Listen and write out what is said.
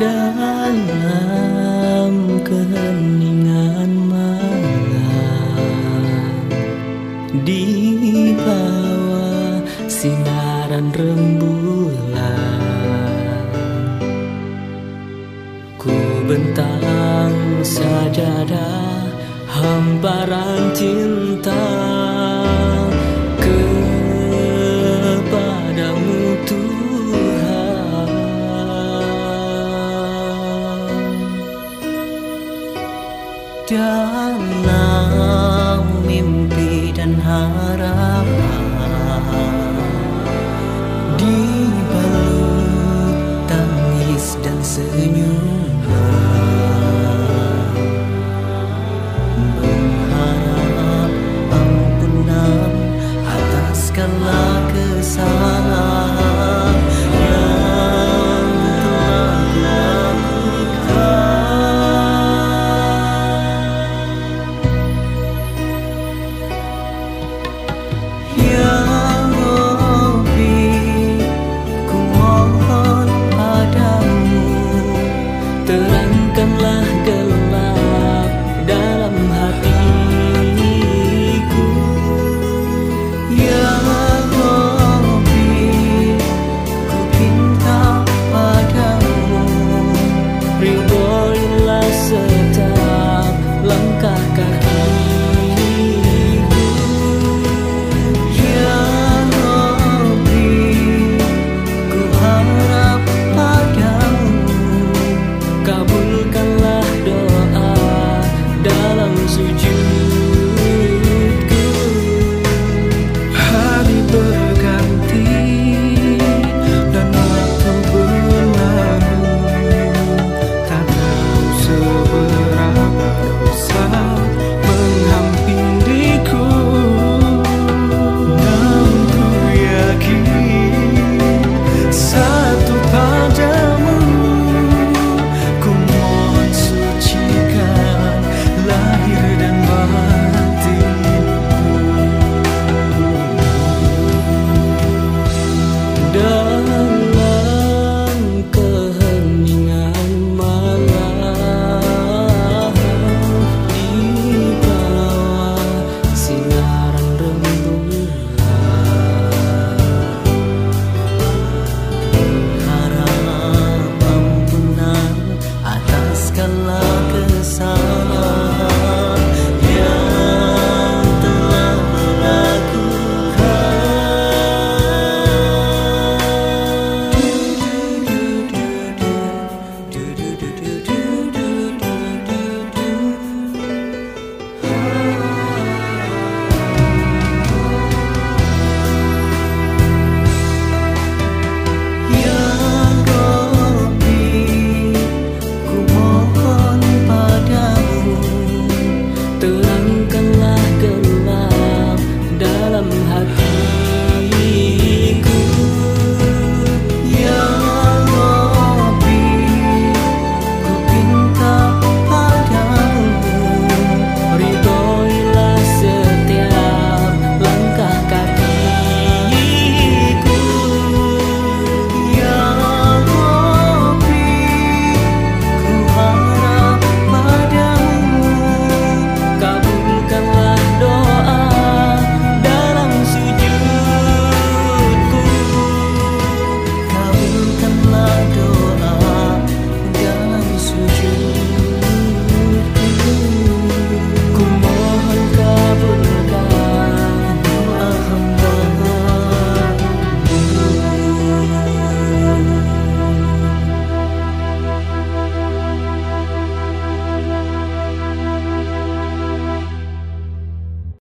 dalam keheningan malam. Di bawah sinaran rembulan ku bentang sajadah hamparan cinta dalam mimpi dan harapan